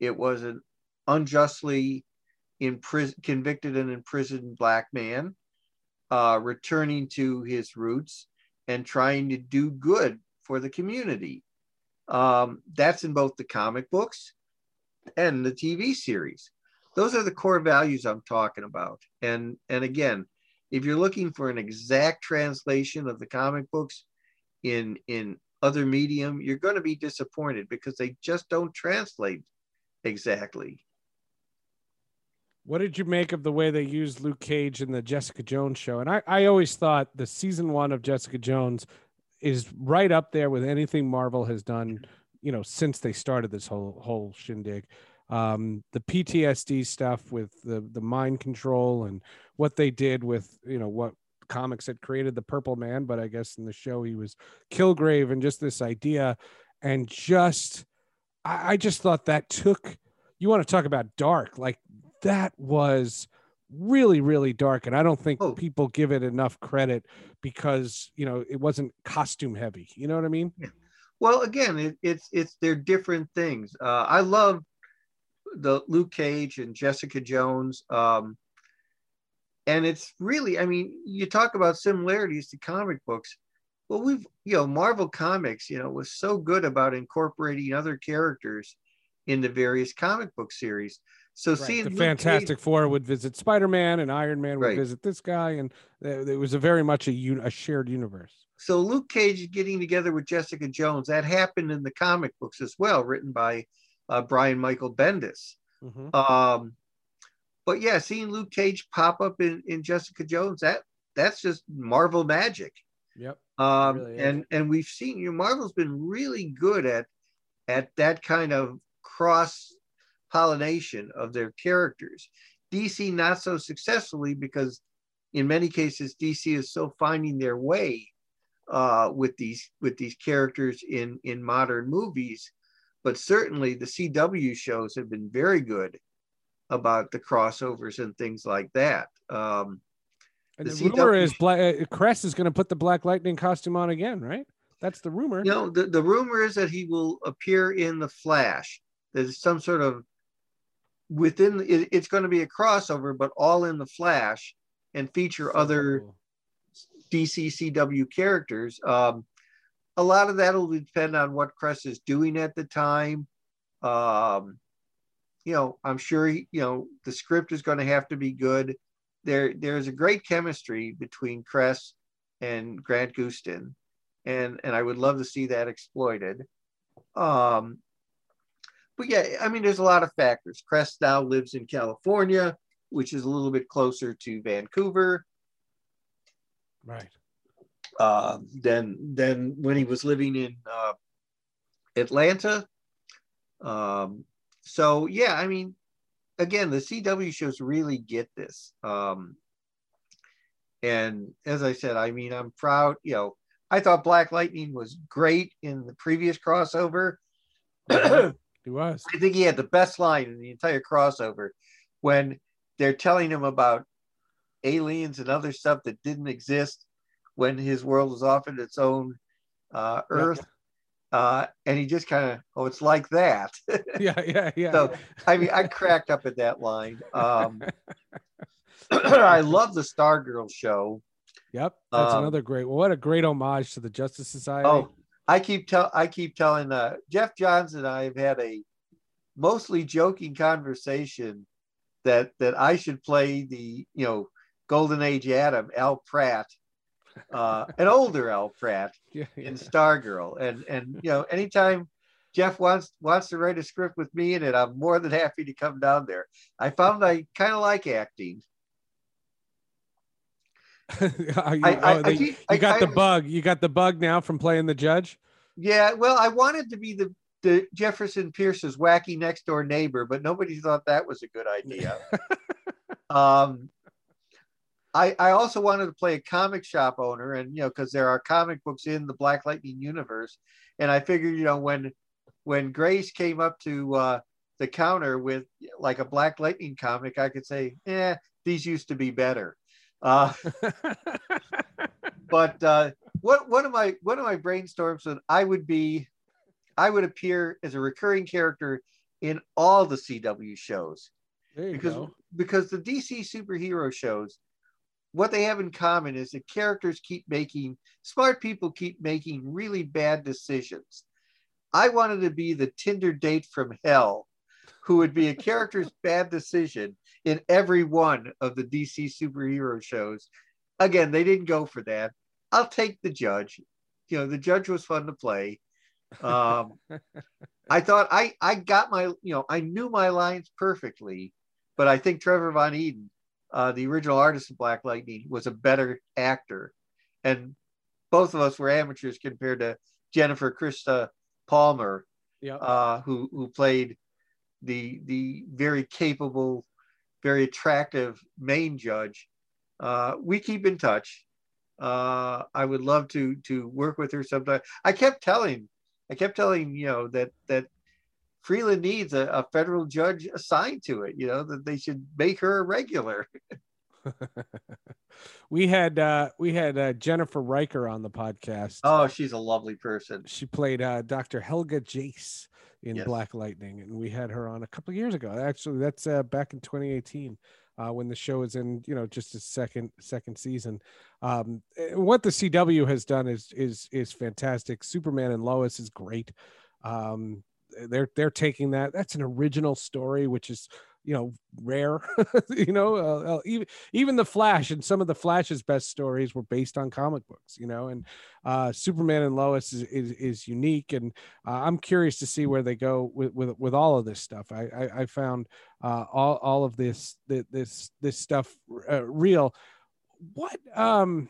It was an unjustly impris- convicted and imprisoned black man uh, returning to his roots and trying to do good for the community. Um, that's in both the comic books and the TV series. Those are the core values I'm talking about. And and again, if you're looking for an exact translation of the comic books in in other medium, you're going to be disappointed because they just don't translate exactly. What did you make of the way they used Luke Cage in the Jessica Jones show? And I, I always thought the season one of Jessica Jones is right up there with anything Marvel has done, you know, since they started this whole whole shindig. Um, the PTSD stuff with the the mind control and what they did with, you know, what comics had created the Purple Man, but I guess in the show he was Kilgrave and just this idea, and just I, I just thought that took. You want to talk about dark, like that was really really dark and i don't think Oh. people give it enough credit because you know it wasn't costume heavy you know what i mean Well, again, it, it's it's they're different things. Uh, I love the Luke Cage and Jessica Jones, um, and it's really, I mean, you talk about similarities to comic books. Well, we've you know Marvel Comics, you know, was so good about incorporating other characters into various comic book series. So seeing the Luke fantastic four would visit spider-man and iron man would Right. visit this guy and it was a very much a, un- a shared universe so Luke Cage getting together with Jessica Jones, that happened in the comic books as well, written by uh, Brian Michael Bendis. Mhm. Um, but yeah, seeing Luke Cage pop up in, in Jessica Jones, that that's just Marvel magic. yep Um, really and and we've seen you know, Marvel's been really good at at that kind of cross pollination of their characters. DC not so successfully because in many cases DC is still finding their way uh, with these with these characters in in modern movies. But certainly the CW shows have been very good about the crossovers and things like that. Um, and the, the rumor CW is black uh, Cress is going to put the black lightning costume on again right that's the rumor you know, the, the rumor is that he will appear in the Flash. There's some sort of within it, it's going to be a crossover, but all in the Flash and feature So other cool. DC CW characters. Um, a lot of that will depend on what Cress is doing at the time. Um, you know, I'm sure he, you know the script is going to have to be good. There, there's a great chemistry between Cress and Grant Gustin, and and I would love to see that exploited. Um, but yeah, I mean, there's a lot of factors. Cress now lives in California, which is a little bit closer to Vancouver right uh, than than when he was living in uh, Atlanta. Um, so yeah, I mean, again, the CW shows really get this, um, and as I said, I mean, I'm proud. You know, I thought Black Lightning was great in the previous crossover. He was. I think he had the best line in the entire crossover when they're telling him about aliens and other stuff that didn't exist when his world was off in its own uh, Earth. Uh, and he just kind of, oh, it's like that. Yeah, yeah, yeah. so, I mean, I cracked up at that line. Um, I love the Stargirl show. Yep, that's Um, another great. What a great homage to the Justice Society. Oh, I keep tell I keep telling uh, Geoff Johns and I have had a mostly joking conversation that that I should play the you know Golden Age Atom Al Pratt, uh, an older Al Pratt yeah, yeah. in Stargirl, and and you know anytime Geoff wants wants to write a script with me in it, I'm more than happy to come down there. I found I kind of like acting. You, I- I- oh, I they- keep- you I- got the bug. You got the bug now from playing the judge. Yeah, well, I wanted to be the the Jefferson Pierce's wacky next door neighbor, but nobody thought that was a good idea. um, I I also wanted to play a comic shop owner, and you know, because there are comic books in the Black Lightning universe, and I figured, you know, when when Grace came up to uh, the counter with like a Black Lightning comic, I could say, yeah, these used to be better. Uh, but uh, what one of my one of my brainstorms that I would be, I would appear as a recurring character in all the CW shows because go. because the DC superhero shows, what they have in common is that characters keep making smart people keep making really bad decisions. I wanted to be the Tinder date from hell, who would be a character's bad decision in every one of the DC superhero shows. Again, they didn't go for that. I'll take the judge. You know, the judge was fun to play. Um, I thought I I got my you know I knew my lines perfectly, but I think Trevor Von Eeden, uh, the original artist of Black Lightning, was a better actor, and both of us were amateurs compared to Jennifer Krista Palmer, Yep. uh, who who played the the very capable, very attractive main judge. Uh, we keep in touch. Uh, I would love to to work with her sometime. I kept telling, I kept telling you know that that Freeland needs a, a federal judge assigned to it. You know that they should make her a regular. we had uh we had uh Jennifer Riker on the podcast. Oh, she's a lovely person. She played uh Dr. Helga Jace in Yes. Black Lightning, and we had her on a couple of years ago. Actually, that's uh back in 2018. Uh, when the show is in, you know, just its second second season, um, what the CW has done is is is fantastic. Superman and Lois is great. Um, they're they're taking that. That's an original story, which is you know rare. you know, uh, uh, even even the Flash and some of the Flash's best stories were based on comic books. You know, and uh, Superman and Lois is is, is unique, and uh, I'm curious to see where they go with with, with all of this stuff. I I, I found uh, all all of this this this stuff uh, real. What um,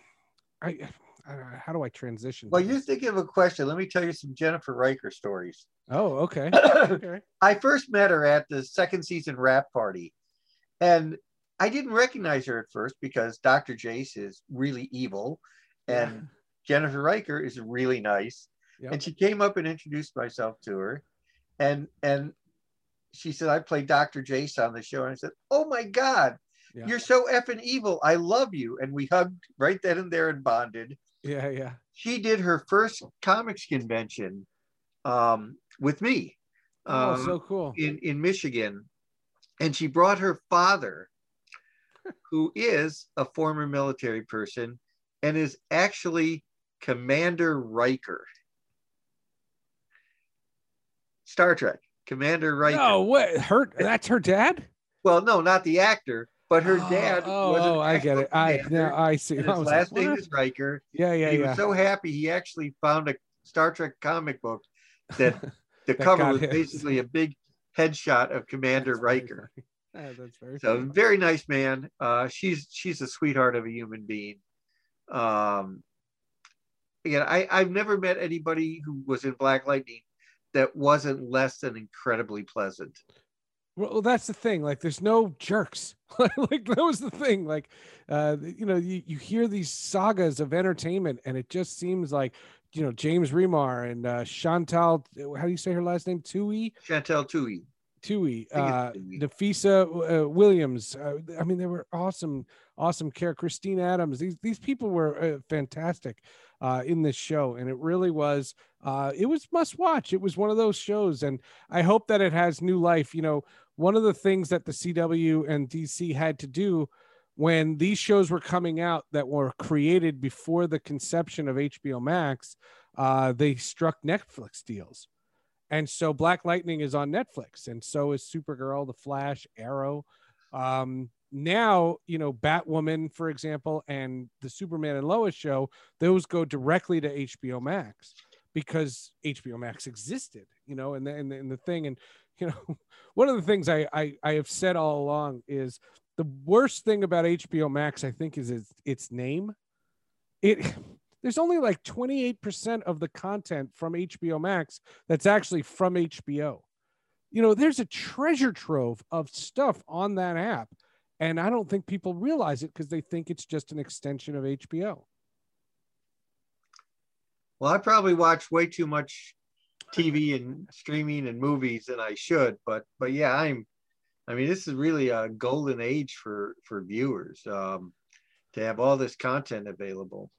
I. How do I transition? Well, to you're thinking of a question. Let me tell you some Jennifer Riker stories. Oh, okay. okay. I first met her at the second season wrap party, and I didn't recognize her at first because Dr. Jace is really evil, and Jennifer Riker is really nice. Yep. And she came up and introduced myself to her, and and she said I played Dr. Jace on the show, and I said, "Oh my God, Yeah. you're so effing evil! I love you!" And we hugged right then and there and bonded Yeah, yeah. she did her first comics convention um, with me Oh, um, so cool. in, in Michigan. And she brought her father, who is a former military person and is actually Commander Riker. Star Trek, Commander Riker. No, what? Her? That's her dad. Well, no, not the actor, but her Oh, dad. Oh, was oh, I get it. I now I see. and I his like, last name what? is Riker. Yeah, yeah, he yeah. was so happy he actually found a Star Trek comic book that the cover was basically a big headshot of Commander That's very Riker. Yeah, that's very. So funny. very nice man. Uh, she's she's a sweetheart of a human being. Um, again, I I've never met anybody who was in Black Lightning that wasn't less than incredibly pleasant. Well, that's the thing. Like, there's no jerks. like that was the thing. Like, uh, you know, you, you hear these sagas of entertainment, and it just seems like, you know, James Remar and uh, Chantal. How do you say her last name? Thuy. Chantal Thuy. Thuy, uh. Nafessa uh, Williams. Uh, I mean, they were awesome, awesome care. Christine Adams. These these people were uh, fantastic uh, in this show, and it really was. Uh, it was must watch. It was one of those shows, and I hope that it has new life. You know, one of the things that the CW and DC had to do when these shows were coming out that were created before the conception of HBO Max, uh, they struck Netflix deals. And so Black Lightning is on Netflix, and so is Supergirl, The Flash, Arrow. Um, now, you know, Batwoman, for example, and the Superman and Lois show, those go directly to HBO Max because HBO Max existed, you know, and the, and the, and the thing, and you know, one of the things I, I I have said all along is the worst thing about HBO Max, I think, is its, its name. It there's only like 28% of the content from HBO Max that's actually from HBO. You know, there's a treasure trove of stuff on that app. And I don't think people realize it because they think it's just an extension of HBO. Well, I probably watch way too much TV and streaming and movies than I should, but but yeah, I'm. I mean, this is really a golden age for for viewers um, to have all this content available.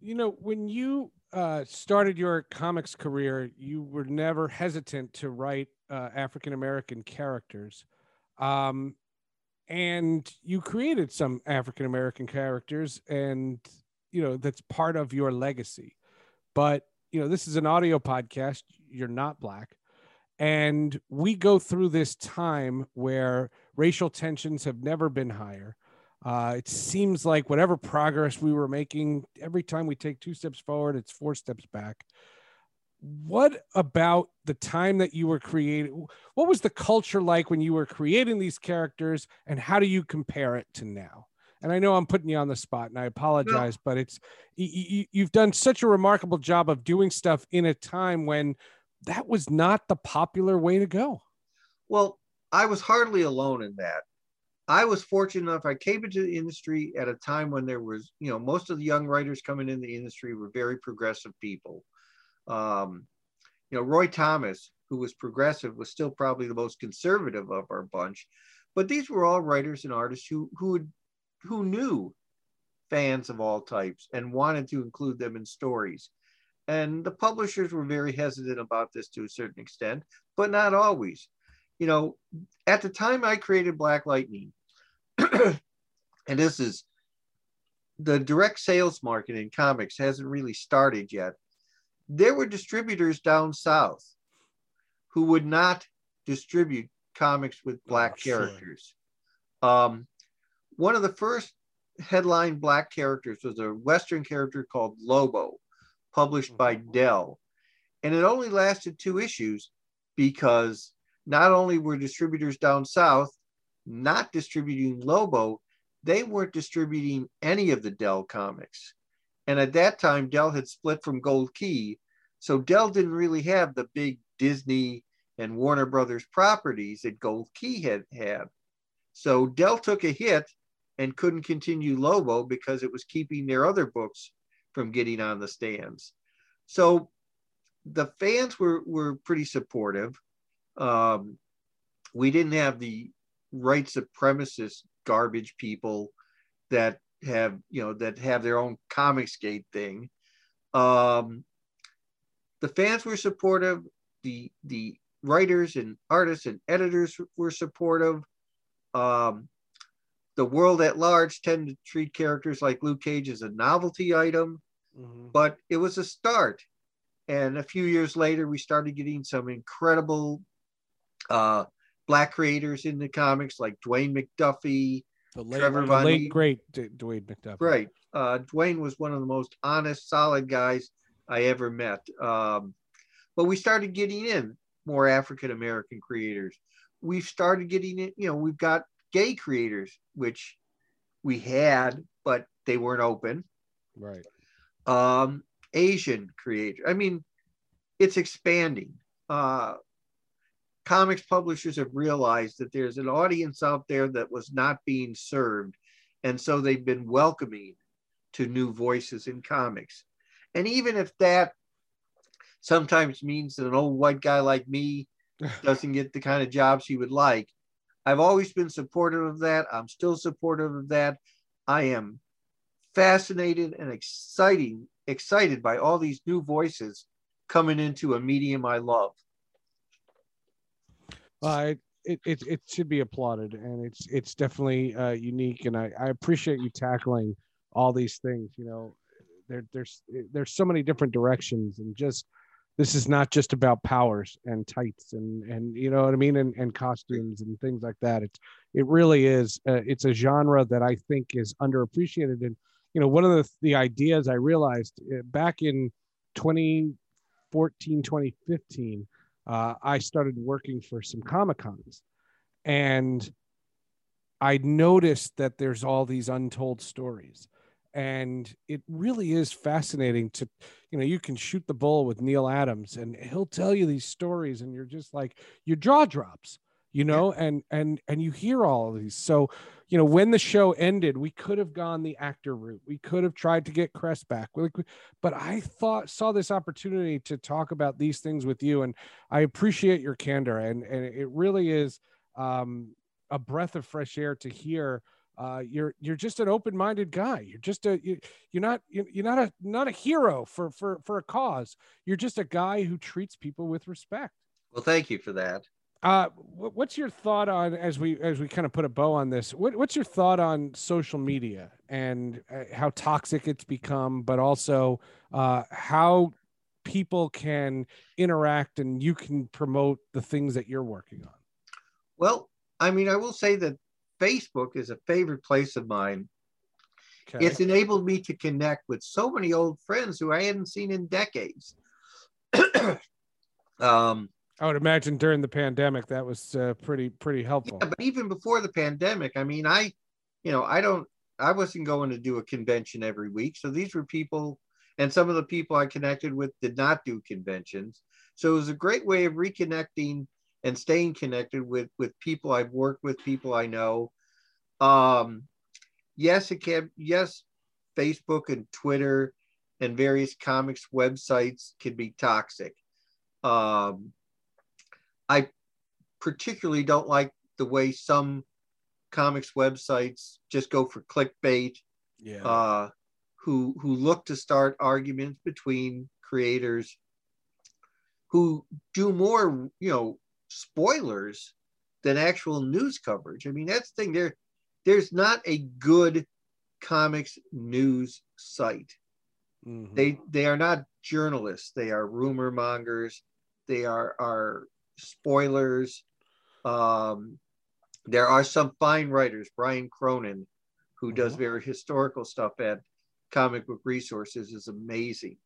You know, when you uh, started your comics career, you were never hesitant to write uh, African American characters. Um, and you created some African American characters, and you know that's part of your legacy. But you know, this is an audio podcast. You're not black, and we go through this time where racial tensions have never been higher. Uh, it seems like whatever progress we were making, every time we take two steps forward, it's four steps back. What about the time that you were creating? What was the culture like when you were creating these characters, and how do you compare it to now? And I know I'm putting you on the spot, and I apologize, but it's you, you've done such a remarkable job of doing stuff in a time when that was not the popular way to go. Well, I was hardly alone in that. I was fortunate enough. I came into the industry at a time when there was, you know, most of the young writers coming in the industry were very progressive people. Um, you know, Roy Thomas, who was progressive, was still probably the most conservative of our bunch. But these were all writers and artists who who who knew fans of all types and wanted to include them in stories. And the publishers were very hesitant about this to a certain extent, but not always. You know, at the time I created Black Lightning, and this is the direct sales market in comics hasn't really started yet. There were distributors down south who would not distribute comics with black Oh, sure. characters. Um, one of the first headline black characters was a Western character called Lobo, published by mm-hmm. Dell. And it only lasted two issues because not only were distributors down south not distributing Lobo, they weren't distributing any of the Dell comics. And at that time, Dell had split from Gold Key. So Dell didn't really have the big Disney and Warner Brothers properties that Gold Key had had. So Dell took a hit and couldn't continue Lobo because it was keeping their other books from getting on the stands. So the fans were, were pretty supportive. Um, we didn't have the right supremacist garbage people that have you know that have their own comicsgate thing um the fans were supportive the the writers and artists and editors were supportive um the world at large tend to treat characters like luke cage as a novelty item but it was a start and a few years later we started getting some incredible uh black creators in the comics like Dwayne McDuffie. The late, Trevor the late great D- Dwayne McDuffie. Right. Uh, Dwayne was one of the most honest, solid guys I ever met. Um, but we started getting in more African American creators. We've started getting in, you know, we've got gay creators, which we had, but they weren't open. Right. Um, Asian creator. I mean, it's expanding. Uh, comics publishers have realized that there's an audience out there that was not being served. And so they've been welcoming to new voices in comics. And even if that sometimes means that an old white guy like me doesn't get the kind of jobs he would like, I've always been supportive of that. I'm still supportive of that. I am fascinated and exciting, excited by all these new voices coming into a medium I love. Uh, it, it, it should be applauded and it's it's definitely uh, unique and I, I appreciate you tackling all these things you know there, there's there's so many different directions and just this is not just about powers and tights and and you know what I mean and, and costumes and things like that it's it really is uh, it's a genre that I think is underappreciated and you know one of the the ideas I realized uh, back in 2014 2015 uh, I started working for some Comic Cons and I noticed that there's all these untold stories. And it really is fascinating to, you know, you can shoot the bull with Neal Adams and he'll tell you these stories and you're just like, your jaw drops, you know, and, and, and you hear all of these. So, you know, when the show ended, we could have gone the actor route. We could have tried to get Cress back, but I thought saw this opportunity to talk about these things with you, and I appreciate your candor. And and it really is um, a breath of fresh air to hear. Uh, you're you're just an open-minded guy. You're just a you, you're not you're not a not a hero for for for a cause. You're just a guy who treats people with respect. Well, thank you for that. Uh, what's your thought on as we as we kind of put a bow on this? What, what's your thought on social media and uh, how toxic it's become, but also uh, how people can interact and you can promote the things that you're working on? Well, I mean, I will say that Facebook is a favorite place of mine. Okay. It's enabled me to connect with so many old friends who I hadn't seen in decades. um, I would imagine during the pandemic that was uh, pretty pretty helpful. Yeah, but even before the pandemic, I mean, I, you know, I don't, I wasn't going to do a convention every week, so these were people, and some of the people I connected with did not do conventions, so it was a great way of reconnecting and staying connected with with people I've worked with, people I know. Um, yes, it can. Yes, Facebook and Twitter and various comics websites can be toxic. Um, I particularly don't like the way some comics websites just go for clickbait. Yeah. Uh, who who look to start arguments between creators who do more, you know, spoilers than actual news coverage. I mean, that's the thing. There, there's not a good comics news site. Mm-hmm. They they are not journalists. They are rumor mongers. They are are spoilers. Um, there are some fine writers, Brian Cronin, who does mm-hmm. very historical stuff at Comic Book Resources, is amazing.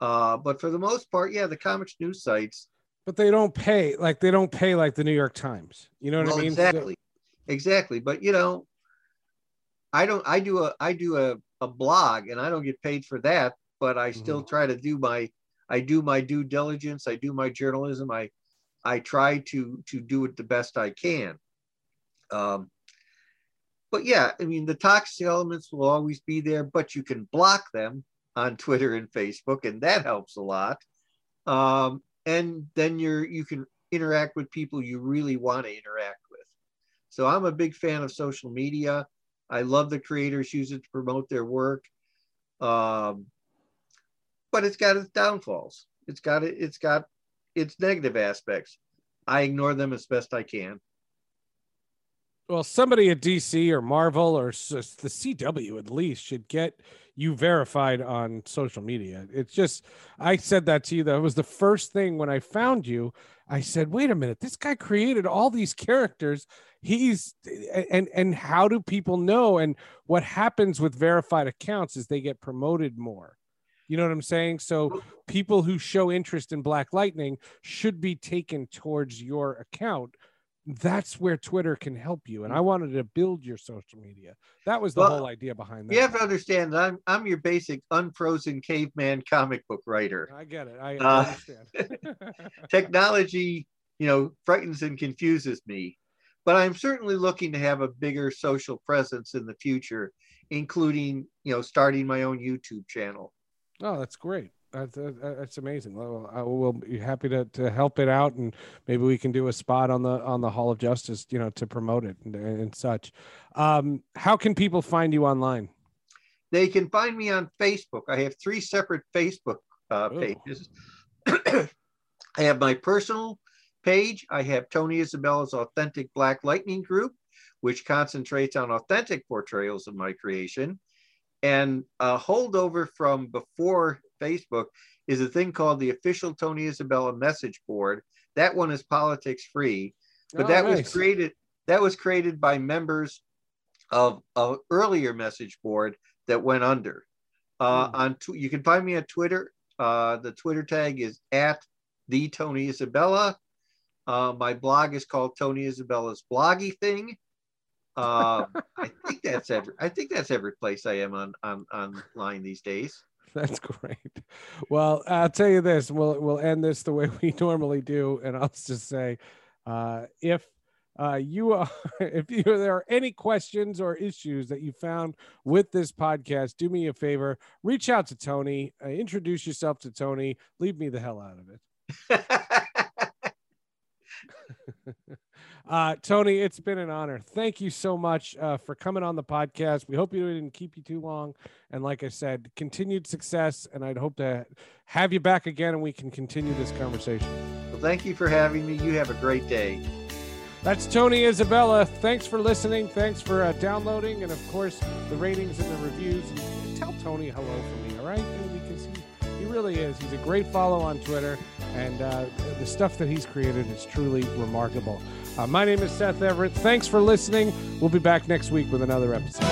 Uh, but for the most part, yeah, the comics news sites. But they don't pay like they don't pay like the New York Times. You know what well, I mean? Exactly, exactly. But you know, I don't. I do a I do a, a blog, and I don't get paid for that. But I still mm-hmm. try to do my I do my due diligence. I do my journalism. I I try to to do it the best I can. Um, but yeah, I mean the toxic elements will always be there, but you can block them on Twitter and Facebook, and that helps a lot. Um, and then you're you can interact with people you really want to interact with. So I'm a big fan of social media. I love the creators use it to promote their work. Um, but it's got its downfalls. It's got it. It's got its negative aspects. I ignore them as best I can. Well, somebody at DC or Marvel or the CW at least should get you verified on social media. It's just, I said that to you. That was the first thing when I found you. I said, wait a minute, this guy created all these characters. He's, and, and how do people know? And what happens with verified accounts is they get promoted more. You know what I'm saying? So people who show interest in Black Lightning should be taken towards your account. That's where Twitter can help you. And I wanted to build your social media. That was the well, whole idea behind that. You have to understand I'm I'm your basic unfrozen caveman comic book writer. I get it. I, uh, understand. technology you know, frightens and confuses me. But I'm certainly looking to have a bigger social presence in the future, including, you know, starting my own YouTube channel. Oh, that's great. That's, that's amazing. Well, I will be happy to, to help it out, and maybe we can do a spot on the on the Hall of Justice, you know, to promote it and, and such. Um, how can people find you online? They can find me on Facebook. I have three separate Facebook uh, pages. I have my personal page. I have Tony Isabella's Authentic Black Lightning Group, which concentrates on authentic portrayals of my creation. And a holdover from before Facebook is a thing called the official Tony Isabella message board. That one is politics free, but Oh, that nice. was created that was created by members of an earlier message board that went under. Uh, Hmm. On tw- you can find me on Twitter. Uh, the Twitter tag is at the Tony Isabella. Uh, my blog is called Tony Isabella's Bloggy Thing. Uh, I think that's every. I think that's every place I am on on online these days. That's great. Well, I'll tell you this. We'll we'll end this the way we normally do, and I'll just say, uh, if uh, you are, if you, there are any questions or issues that you found with this podcast, do me a favor, reach out to Tony, uh, introduce yourself to Tony, leave me the hell out of it. Uh, Tony, it's been an honor. Thank you so much uh, for coming on the podcast. We hope you didn't keep you too long. And like I said, continued success. And I'd hope to have you back again and we can continue this conversation. well, thank you for having me. You have a great day. That's Tony Isabella. Thanks for listening. Thanks for uh, downloading. And of course, the ratings and the reviews. And tell Tony hello for me, all right? Because he, he really is. He's a great follow on Twitter. And uh, the stuff that he's created is truly remarkable. Uh, my name is Seth Everett. Thanks for listening. We'll be back next week with another episode.